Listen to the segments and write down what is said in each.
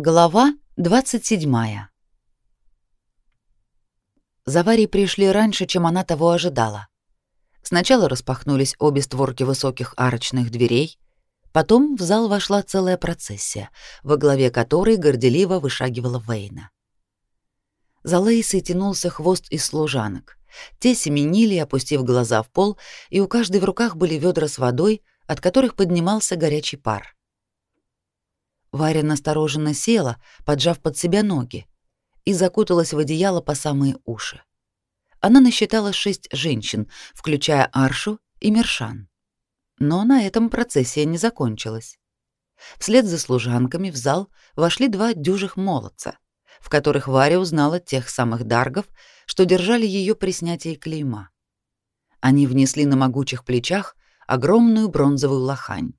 Глава 27. Завари пришли раньше, чем она того ожидала. Сначала распахнулись обе створки высоких арочных дверей, потом в зал вошла целая процессия, во главе которой горделиво вышагивала Вейна. За Лейсой тянулся хвост из служанок. Те семенили, опустив глаза в пол, и у каждой в руках были ведра с водой, от которых поднимался горячий пар. Варя настороженно села, поджав под себя ноги, и закуталась в одеяло по самые уши. Она насчитала шесть женщин, включая Аршу и Мершан. Но на этом процессия не закончилась. Вслед за служанками в зал вошли два дюжих молодца, в которых Варя узнала тех самых даргов, что держали ее при снятии клейма. Они внесли на могучих плечах огромную бронзовую лохань.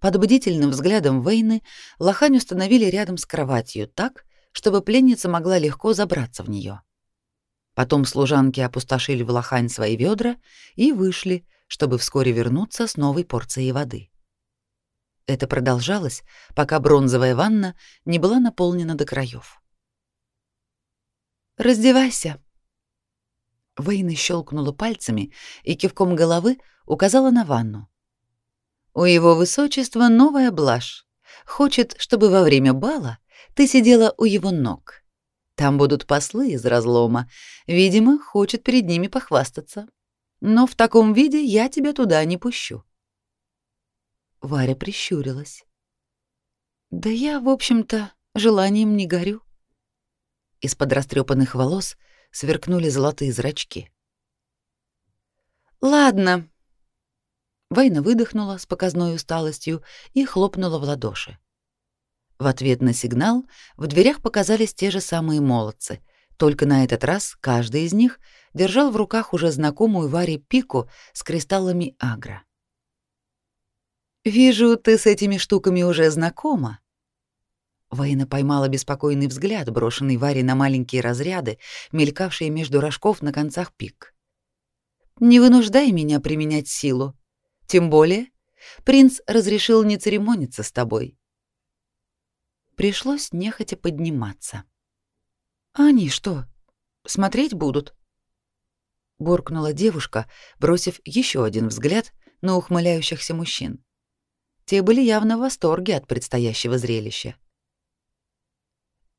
Под бдительным взглядом Вейны лохань установили рядом с кроватью так, чтобы пленница могла легко забраться в нее. Потом служанки опустошили в лохань свои ведра и вышли, чтобы вскоре вернуться с новой порцией воды. Это продолжалось, пока бронзовая ванна не была наполнена до краев. «Раздевайся!» Вейна щелкнула пальцами и кивком головы указала на ванну. У его высочества новая блажь. Хочет, чтобы во время бала ты сидела у его ног. Там будут послы из разлома. Видимо, хочет перед ними похвастаться. Но в таком виде я тебя туда не пущу. Варя прищурилась. Да я, в общем-то, желанием не горю. Из-под растрепанных волос сверкнули золотые зрачки. Ладно, Вайна выдохнула с показной усталостью и хлопнула в ладоши. В ответ на сигнал в дверях показались те же самые молодцы, только на этот раз каждый из них держал в руках уже знакомую Варе пику с кристаллами агро. «Вижу, ты с этими штуками уже знакома». Вайна поймала беспокойный взгляд, брошенный Варе на маленькие разряды, мелькавшие между рожков на концах пик. «Не вынуждай меня применять силу. Тем более, принц разрешил не церемониться с тобой. Пришлось нехотя подниматься. А они что, смотреть будут? буркнула девушка, бросив еще один взгляд на ухмыляющихся мужчин. Те были явно в восторге от предстоящего зрелища.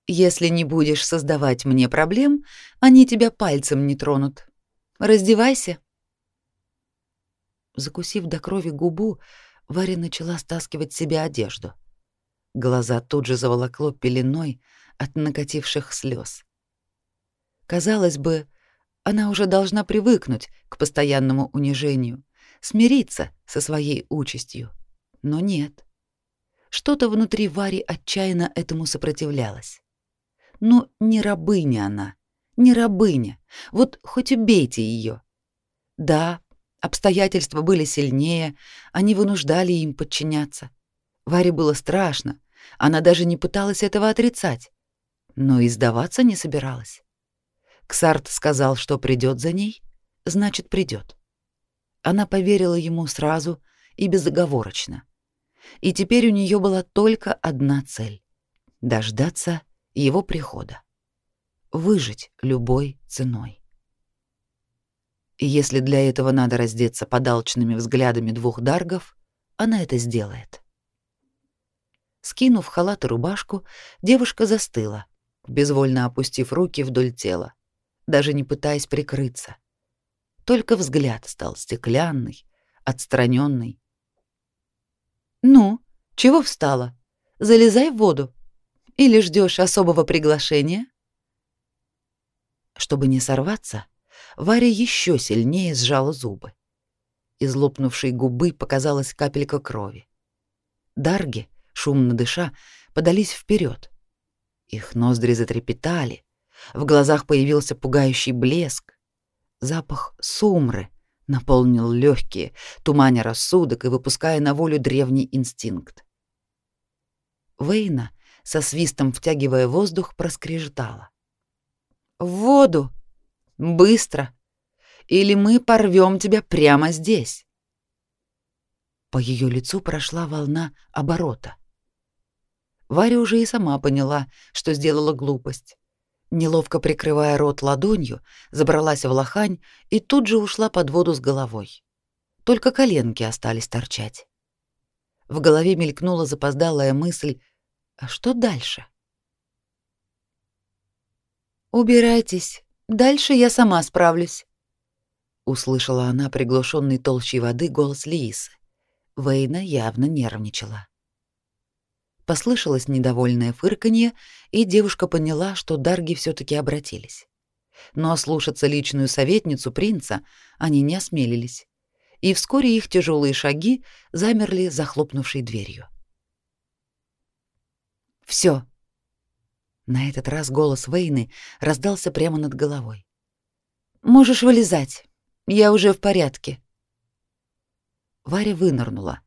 Если не будешь создавать мне проблем, они тебя пальцем не тронут. Раздевайся. Закусив до крови губу, Варя начала стаскивать себе одежду. Глаза тут же заволокло пеленой от накативших слез. Казалось бы, она уже должна привыкнуть к постоянному унижению, смириться со своей участью. Но нет. Что-то внутри Вари отчаянно этому сопротивлялось. Ну, не рабыня она, не рабыня. Вот хоть убейте ее. Да, Обстоятельства были сильнее, они вынуждали им подчиняться. Варе было страшно, она даже не пыталась этого отрицать, но и сдаваться не собиралась. Ксарт сказал, что придет за ней, значит, придет. Она поверила ему сразу и безоговорочно. И теперь у нее была только одна цель — дождаться его прихода. Выжить любой ценой. И если для этого надо раздеться под алчными взглядами двух даргов, она это сделает. Скинув халат и рубашку, девушка застыла, безвольно опустив руки вдоль тела, даже не пытаясь прикрыться. Только взгляд стал стеклянный, отстраненный. «Ну, чего встала? Залезай в воду. Или ждешь особого приглашения?» Чтобы не сорваться, Варя еще сильнее сжала зубы. Из лопнувшей губы показалась капелька крови. Дарги, шумно дыша, подались вперед. Их ноздри затрепетали, в глазах появился пугающий блеск. Запах сумры наполнил легкие, туманя рассудок и выпуская на волю древний инстинкт. Вейна, со свистом втягивая воздух, проскрежетала. «В воду!» Быстро. Или мы порвем тебя прямо здесь. По ее лицу прошла волна оборота. Варя уже и сама поняла, что сделала глупость. Неловко прикрывая рот ладонью, забралась в лохань и тут же ушла под воду с головой. Только коленки остались торчать. В голове мелькнула запоздалая мысль, а что дальше? «Убирайтесь, дальше я сама справлюсь», — услышала она приглушенный толщей воды голос Лиисы. Вейна явно нервничала. Послышалось недовольное фырканье, и девушка поняла, что дарги все таки обратились. Но ослушаться личную советницу принца они не осмелились, и вскоре их тяжелые шаги замерли захлопнувшей дверью. Все. На этот раз голос Вейны раздался прямо над головой. Можешь вылезать. Я уже в порядке. Варя вынырнула,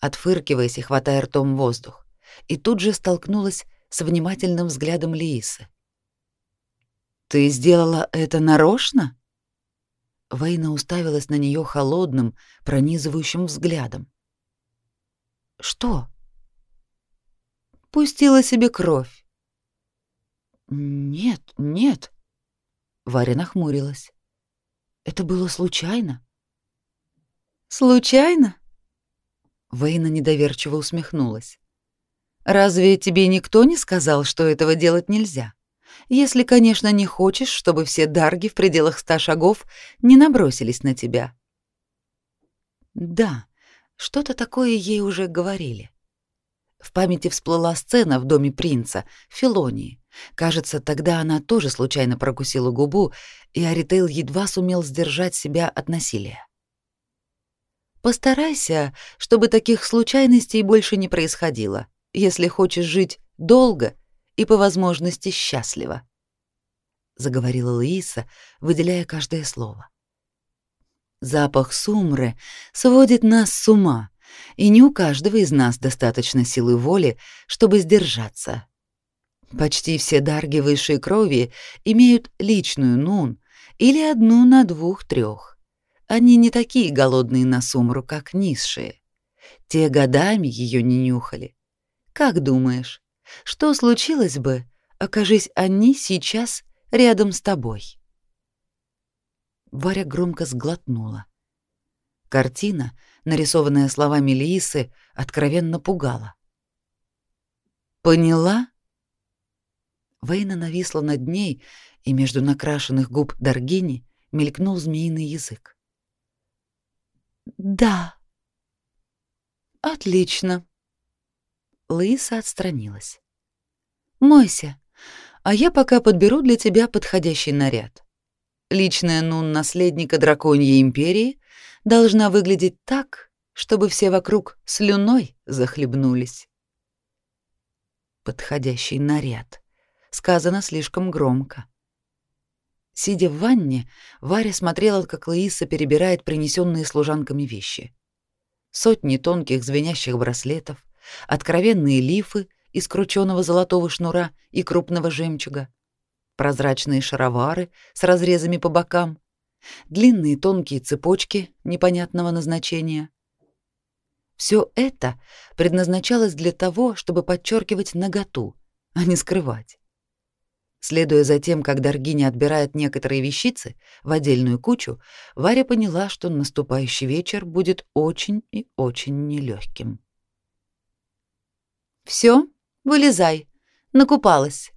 отфыркиваясь и хватая ртом воздух, и тут же столкнулась с внимательным взглядом Лиисы. Ты сделала это нарочно? Вейна уставилась на нее холодным, пронизывающим взглядом. Что? Пустила себе кровь. Нет, нет. Варя нахмурилась. Это было случайно. Случайно? Вейна недоверчиво усмехнулась. Разве тебе никто не сказал, что этого делать нельзя? Если, конечно, не хочешь, чтобы все дарги в пределах ста шагов не набросились на тебя. Да, что-то такое ей уже говорили. В памяти всплыла сцена в доме принца, в Филонии. Кажется, тогда она тоже случайно прокусила губу, и Аритейл едва сумел сдержать себя от насилия. Постарайся, чтобы таких случайностей больше не происходило, если хочешь жить долго и по возможности счастливо, заговорила Луиса, выделяя каждое слово. Запах сумры сводит нас с ума, и не у каждого из нас достаточно силы воли, чтобы сдержаться. Почти все дарги высшей крови имеют личную нун или одну на двух-трех. Они не такие голодные на сумру, как низшие. Те годами ее не нюхали. Как думаешь, что случилось бы, окажись они сейчас рядом с тобой? Варя громко сглотнула. Картина, нарисованная словами Лиисы, откровенно пугала. «Поняла?» Вейна нависла над ней, и между накрашенных губ Даргини мелькнул змеиный язык. «Да». «Отлично». Лиса отстранилась. «Мойся, а я пока подберу для тебя подходящий наряд. Личная нун наследника драконьей империи должна выглядеть так, чтобы все вокруг слюной захлебнулись. Подходящий наряд. Сказано слишком громко. Сидя в ванне, Варя смотрела, как Луиса перебирает принесенные служанками вещи. Сотни тонких звенящих браслетов, откровенные лифы из крученого золотого шнура и крупного жемчуга, прозрачные шаровары с разрезами по бокам, длинные тонкие цепочки непонятного назначения. Все это предназначалось для того, чтобы подчеркивать наготу, а не скрывать. Следуя за тем, как Даргиня отбирает некоторые вещицы в отдельную кучу, Варя поняла, что наступающий вечер будет очень и очень нелегким. Все, вылезай, накупалась.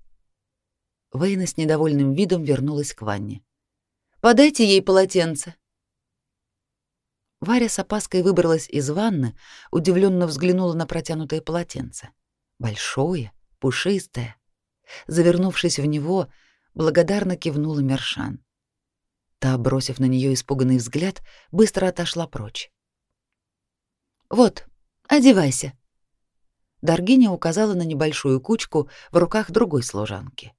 Вейна с недовольным видом вернулась к ванне. Подайте ей полотенце. Варя с опаской выбралась из ванны, удивленно взглянула на протянутое полотенце. Большое, пушистое. Завернувшись в него, благодарно кивнула Мершан. Та, бросив на нее испуганный взгляд, быстро отошла прочь. «Вот, одевайся». Даргиня указала на небольшую кучку в руках другой служанки.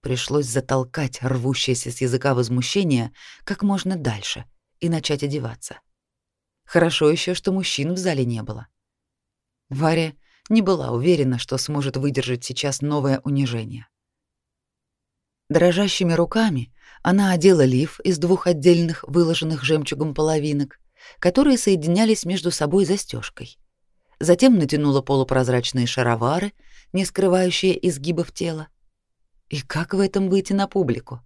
Пришлось затолкать рвущееся с языка возмущение как можно дальше и начать одеваться. Хорошо еще, что мужчин в зале не было. Варя не была уверена, что сможет выдержать сейчас новое унижение. Дрожащими руками она одела лиф из двух отдельных выложенных жемчугом половинок, которые соединялись между собой застежкой. затем натянула полупрозрачные шаровары, не скрывающие изгибов тела. И как в этом выйти на публику?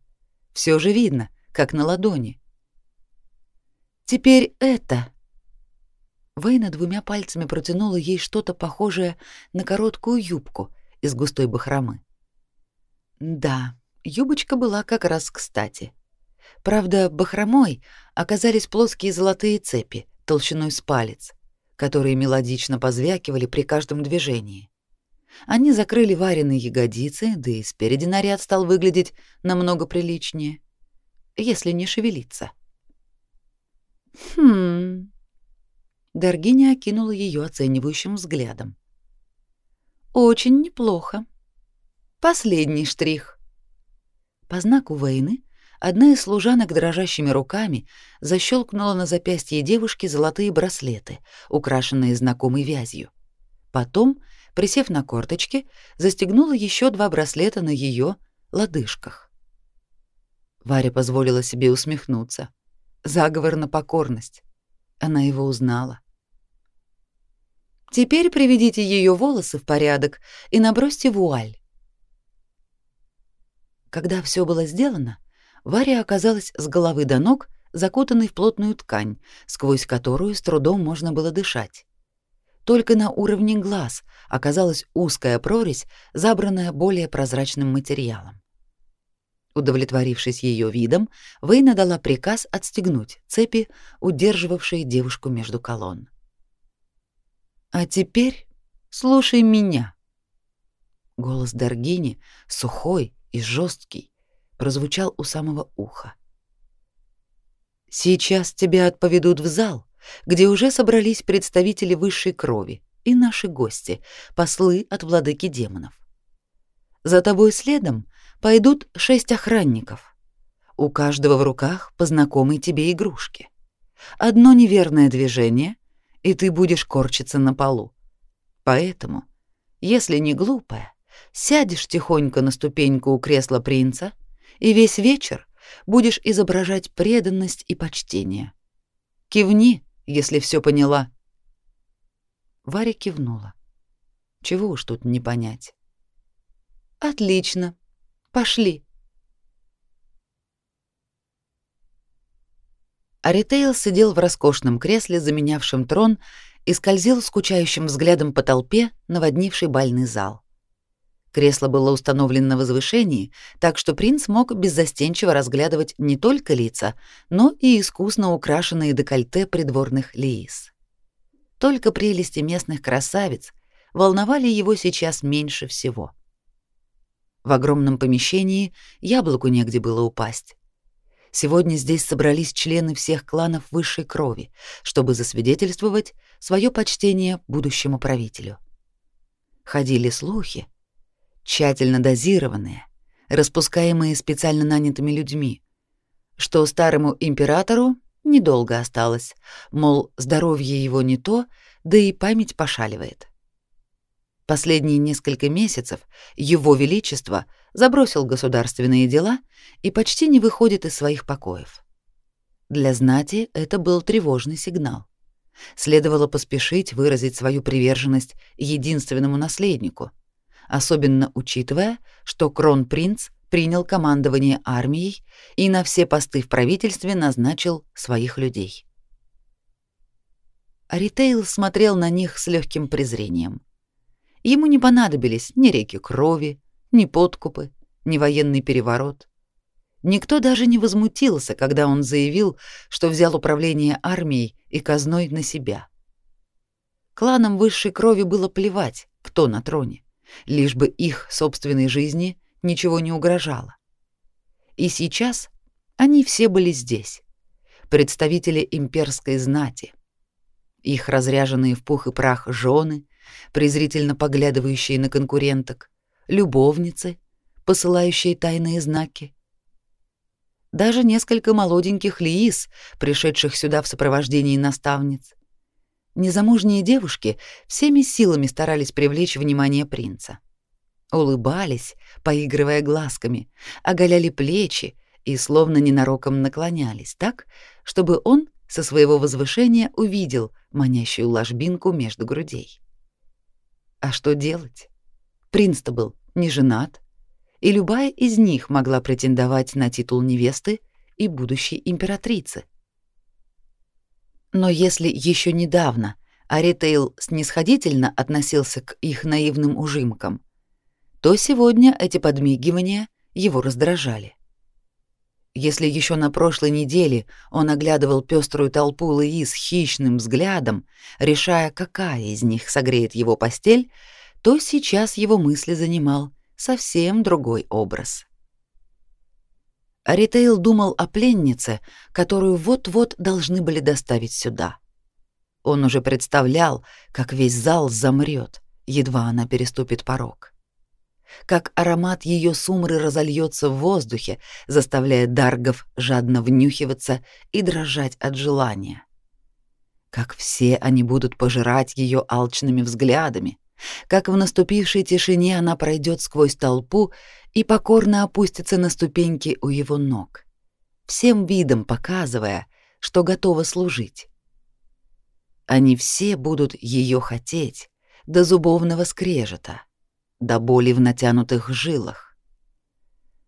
Все же видно, как на ладони. Теперь это. Вейна двумя пальцами протянула ей что-то похожее на короткую юбку из густой бахромы. Да, юбочка была как раз кстати. Правда, бахромой оказались плоские золотые цепи толщиной с палец, которые мелодично позвякивали при каждом движении. Они закрыли вареные ягодицы, да и спереди наряд стал выглядеть намного приличнее, если не шевелиться. Хм. Даргиня окинула ее оценивающим взглядом. Очень неплохо. Последний штрих. По знаку войны одна из служанок дрожащими руками защелкнула на запястье девушки золотые браслеты, украшенные знакомой вязью. Потом, присев на корточки, застегнула еще два браслета на ее лодыжках. Варя позволила себе усмехнуться. Заговор на покорность. Она его узнала. Теперь приведите ее волосы в порядок и набросьте вуаль. Когда все было сделано, Варя оказалась с головы до ног закутанной в плотную ткань, сквозь которую с трудом можно было дышать. Только на уровне глаз оказалась узкая прорезь, забранная более прозрачным материалом. Удовлетворившись ее видом, Вейна дала приказ отстегнуть цепи, удерживавшие девушку между колонн. А теперь слушай меня. Голос Даргини, сухой и жесткий, прозвучал у самого уха. Сейчас тебя отповедут в зал, где уже собрались представители высшей крови и наши гости, послы от владыки демонов. За тобой следом пойдут шесть охранников. У каждого в руках по знакомой тебе игрушке. Одно неверное движение, и ты будешь корчиться на полу. Поэтому, если не глупая, сядешь тихонько на ступеньку у кресла принца и весь вечер будешь изображать преданность и почтение. Кивни, если все поняла. Варя кивнула. Чего уж тут не понять. Отлично. Пошли. Аритейл сидел в роскошном кресле, заменявшем трон, и скользил скучающим взглядом по толпе, наводнившей бальный зал. Кресло было установлено на возвышении, так что принц мог беззастенчиво разглядывать не только лица, но и искусно украшенные декольте придворных лиис. Только прелести местных красавиц волновали его сейчас меньше всего. В огромном помещении яблоку негде было упасть. Сегодня здесь собрались члены всех кланов высшей крови, чтобы засвидетельствовать свое почтение будущему правителю. Ходили слухи, тщательно дозированные, распускаемые специально нанятыми людьми, что старому императору недолго осталось, мол, здоровье его не то, да и память пошаливает. Последние несколько месяцев его величество забросил государственные дела и почти не выходит из своих покоев. Для знати это был тревожный сигнал. Следовало поспешить выразить свою приверженность единственному наследнику, особенно учитывая, что кронпринц принял командование армией и на все посты в правительстве назначил своих людей. Аритейл смотрел на них с легким презрением. Ему не понадобились ни реки крови, ни подкупы, ни военный переворот. Никто даже не возмутился, когда он заявил, что взял управление армией и казной на себя. Кланам высшей крови было плевать, кто на троне, лишь бы их собственной жизни ничего не угрожало. И сейчас они все были здесь, представители имперской знати. Их разряженные в пух и прах жены, презрительно поглядывающие на конкуренток, любовницы, посылающие тайные знаки. Даже несколько молоденьких лиис, пришедших сюда в сопровождении наставниц. Незамужние девушки всеми силами старались привлечь внимание принца. Улыбались, поигрывая глазками, оголяли плечи и словно ненароком наклонялись так, чтобы он со своего возвышения увидел манящую ложбинку между грудей. А что делать? Принц-то был не женат, и любая из них могла претендовать на титул невесты и будущей императрицы. Но если еще недавно Аритейл снисходительно относился к их наивным ужимкам, то сегодня эти подмигивания его раздражали. Если еще на прошлой неделе он оглядывал пеструю толпу Луи с хищным взглядом, решая, какая из них согреет его постель, то сейчас его мысли занимал совсем другой образ. Аритейл думал о пленнице, которую вот-вот должны были доставить сюда. Он уже представлял, как весь зал замрет, едва она переступит порог как аромат ее сумры разольется в воздухе, заставляя даргов жадно внюхиваться и дрожать от желания. Как все они будут пожирать ее алчными взглядами, как в наступившей тишине она пройдет сквозь толпу и покорно опустится на ступеньки у его ног, всем видом показывая, что готова служить. Они все будут ее хотеть до зубовного скрежета до боли в натянутых жилах.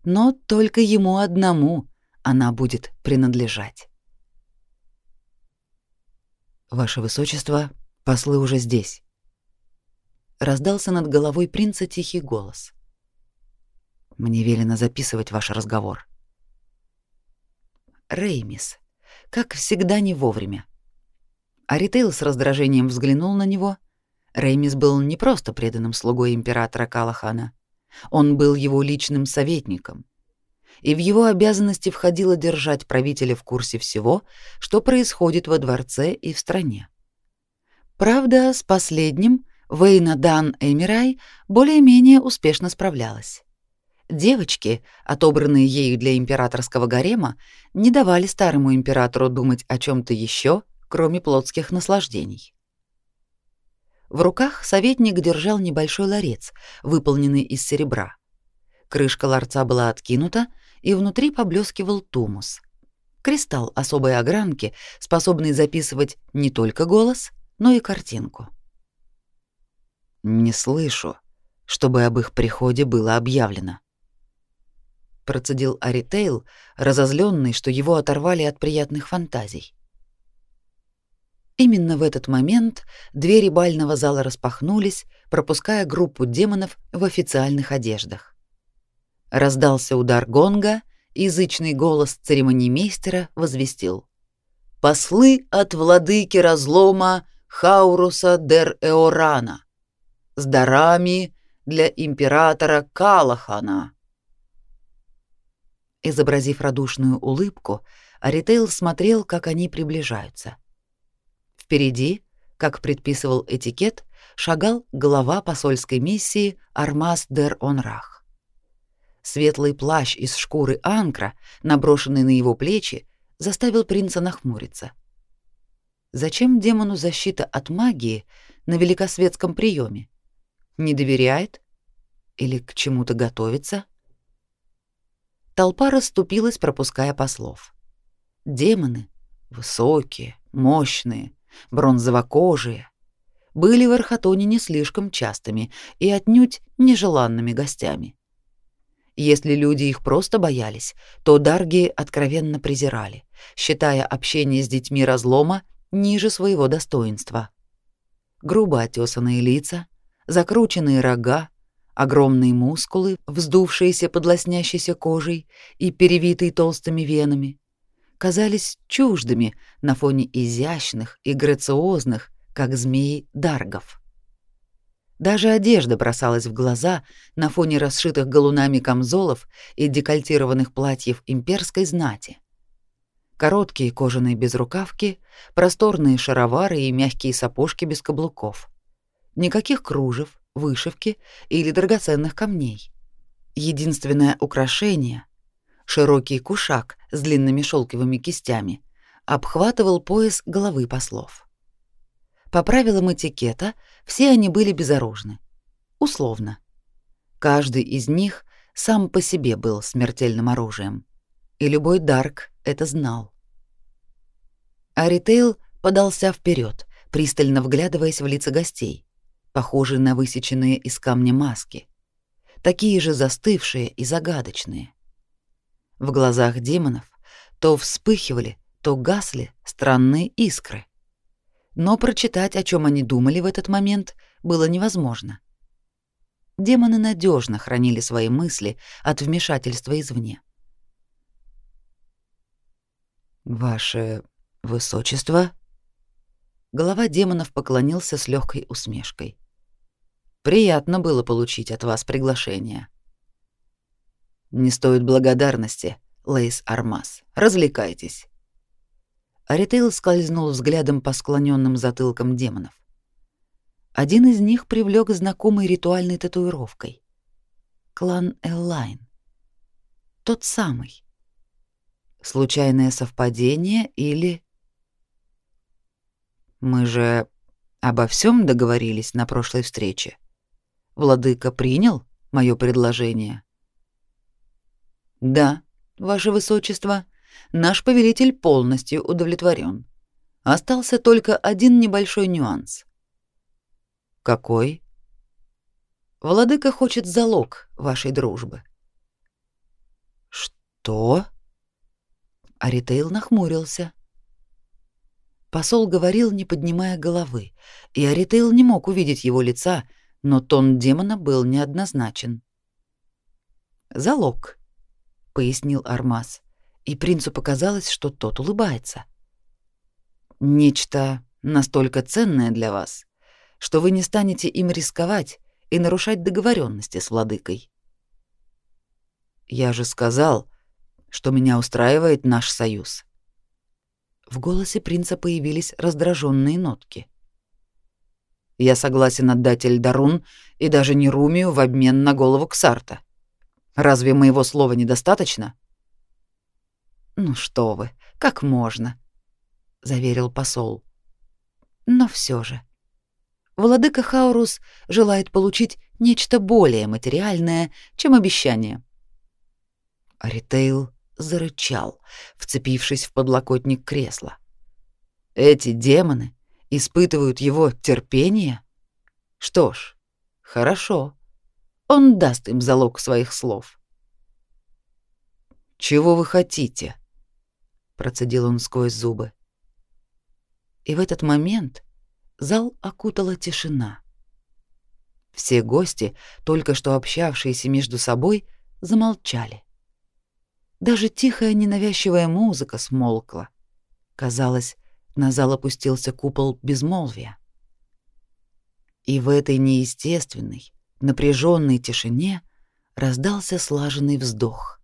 Но только ему одному она будет принадлежать. Ваше высочество, послы уже здесь. Раздался над головой принца тихий голос. Мне велено записывать ваш разговор. Реймис, как всегда не вовремя. Аритейл с раздражением взглянул на него Реймис был не просто преданным слугой императора Калахана. Он был его личным советником. И в его обязанности входило держать правителя в курсе всего, что происходит во дворце и в стране. Правда, с последним Вейна Дан Эмирай более-менее успешно справлялась. Девочки, отобранные ею для императорского гарема, не давали старому императору думать о чем то еще, кроме плотских наслаждений. В руках советник держал небольшой ларец, выполненный из серебра. Крышка ларца была откинута, и внутри поблескивал тумус. Кристалл особой огранки, способный записывать не только голос, но и картинку. «Не слышу, чтобы об их приходе было объявлено», процедил Аритейл, разозленный, что его оторвали от приятных фантазий. Именно в этот момент двери бального зала распахнулись, пропуская группу демонов в официальных одеждах. Раздался удар гонга, язычный голос церемониймейстера возвестил: "Послы от владыки разлома Хауруса дер Эорана с дарами для императора Калахана". Изобразив радушную улыбку, Аритейл смотрел, как они приближаются. Впереди, как предписывал этикет, шагал глава посольской миссии Армаз дер Онрах. Светлый плащ из шкуры анкра, наброшенный на его плечи, заставил принца нахмуриться. Зачем демону защита от магии на великосветском приеме? Не доверяет или к чему-то готовится? Толпа расступилась, пропуская послов. Демоны, высокие, мощные, бронзовокожие, были в Архатоне не слишком частыми и отнюдь нежеланными гостями. Если люди их просто боялись, то дарги откровенно презирали, считая общение с детьми разлома ниже своего достоинства. Грубо отесанные лица, закрученные рога, огромные мускулы, вздувшиеся под лоснящейся кожей и перевитые толстыми венами, казались чуждыми на фоне изящных и грациозных, как змеи, даргов. Даже одежда бросалась в глаза на фоне расшитых галунами камзолов и декольтированных платьев имперской знати. Короткие кожаные безрукавки, просторные шаровары и мягкие сапожки без каблуков. Никаких кружев, вышивки или драгоценных камней. Единственное украшение широкий кушак с длинными шелковыми кистями, обхватывал пояс головы послов. По правилам этикета все они были безоружны. Условно. Каждый из них сам по себе был смертельным оружием, и любой дарк это знал. А Ритейл подался вперед, пристально вглядываясь в лица гостей, похожие на высеченные из камня маски, такие же застывшие и загадочные. В глазах демонов то вспыхивали, то гасли странные искры. Но прочитать, о чем они думали в этот момент, было невозможно. Демоны надежно хранили свои мысли от вмешательства извне. «Ваше высочество?» Глава демонов поклонился с легкой усмешкой. «Приятно было получить от вас приглашение». «Не стоит благодарности, Лейс Армас. Развлекайтесь». Аритейл скользнул взглядом по склоненным затылкам демонов. Один из них привлек знакомой ритуальной татуировкой. Клан Эллайн. Тот самый. Случайное совпадение или... Мы же обо всем договорились на прошлой встрече. Владыка принял мое предложение. Да, ваше высочество, наш повелитель полностью удовлетворен. Остался только один небольшой нюанс. Какой? Владыка хочет залог вашей дружбы. Что? Аритейл нахмурился. Посол говорил, не поднимая головы, и Аритейл не мог увидеть его лица, но тон демона был неоднозначен. «Залог», — пояснил Армаз, и принцу показалось, что тот улыбается. «Нечто настолько ценное для вас, что вы не станете им рисковать и нарушать договоренности с владыкой». «Я же сказал, что меня устраивает наш союз». В голосе принца появились раздраженные нотки. «Я согласен отдать Эльдарун и даже не Румию в обмен на голову Ксарта. Разве моего слова недостаточно?» «Ну что вы, как можно?» — заверил посол. «Но все же. Владыка Хаурус желает получить нечто более материальное, чем обещание». Ритейл зарычал, вцепившись в подлокотник кресла. Эти демоны испытывают его терпение? Что ж, хорошо. Он даст им залог своих слов. Чего вы хотите? процедил он сквозь зубы. И в этот момент зал окутала тишина. Все гости, только что общавшиеся между собой, замолчали. Даже тихая ненавязчивая музыка смолкла. Казалось, на зал опустился купол безмолвия. И в этой неестественной, напряженной тишине раздался слаженный вздох.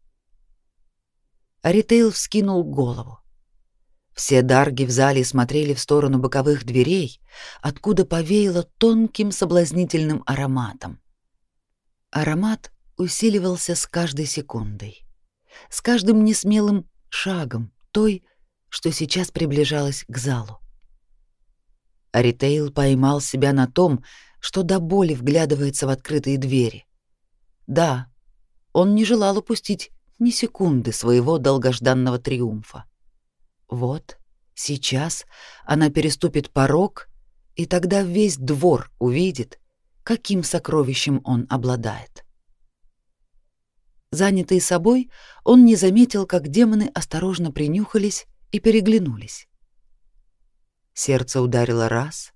Аритейл вскинул голову. Все дарги в зале смотрели в сторону боковых дверей, откуда повеяло тонким соблазнительным ароматом. Аромат усиливался с каждой секундой с каждым несмелым шагом той, что сейчас приближалась к залу. Аритейл поймал себя на том, что до боли вглядывается в открытые двери. Да, он не желал упустить ни секунды своего долгожданного триумфа. Вот, сейчас она переступит порог, и тогда весь двор увидит, каким сокровищем он обладает. Занятый собой, он не заметил, как демоны осторожно принюхались и переглянулись. Сердце ударило раз,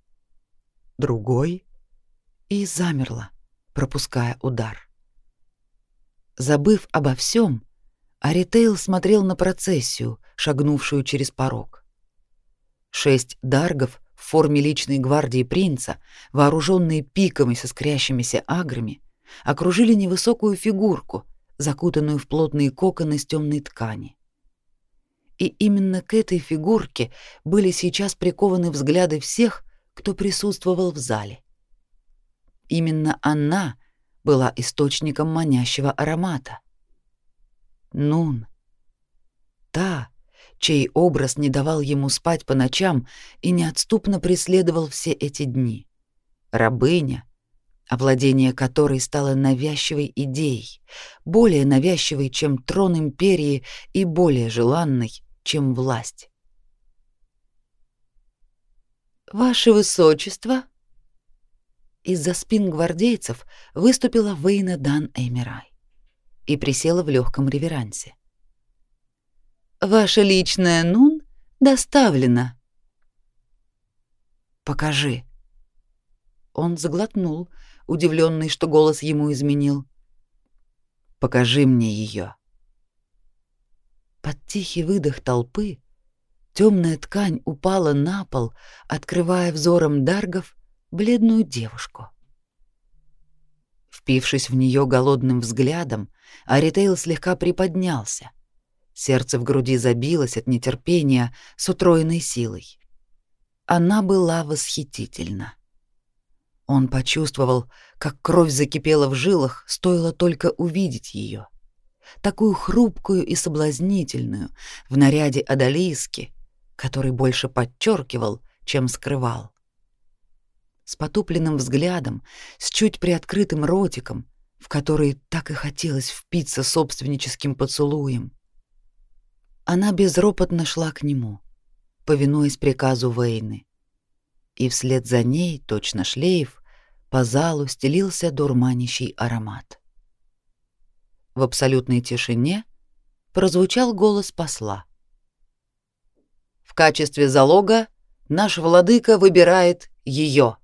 другой и замерло, пропуская удар. Забыв обо всем, Аритейл смотрел на процессию, шагнувшую через порог. Шесть даргов в форме личной гвардии принца, вооруженные пиками со скрящимися аграми, окружили невысокую фигурку — закутанную в плотные коконы из темной ткани. И именно к этой фигурке были сейчас прикованы взгляды всех, кто присутствовал в зале. Именно она была источником манящего аромата. Нун. Та, чей образ не давал ему спать по ночам и неотступно преследовал все эти дни. Рабыня, овладение которой стало навязчивой идеей, более навязчивой, чем трон империи и более желанной, чем власть. «Ваше высочество!» Из-за спин гвардейцев выступила Вейна Дан Эмирай и присела в легком реверансе. «Ваша личная Нун доставлена». «Покажи». Он заглотнул, удивленный, что голос ему изменил. «Покажи мне ее». Под тихий выдох толпы темная ткань упала на пол, открывая взором Даргов бледную девушку. Впившись в нее голодным взглядом, Аритейл слегка приподнялся. Сердце в груди забилось от нетерпения с утроенной силой. Она была восхитительна. Он почувствовал, как кровь закипела в жилах, стоило только увидеть ее. Такую хрупкую и соблазнительную, в наряде одолиски, который больше подчеркивал, чем скрывал с потупленным взглядом, с чуть приоткрытым ротиком, в который так и хотелось впиться собственническим поцелуем. Она безропотно шла к нему, повинуясь приказу Вейны. И вслед за ней, точно шлейф, по залу стелился дурманящий аромат. В абсолютной тишине прозвучал голос посла. В качестве залога наш владыка выбирает ее.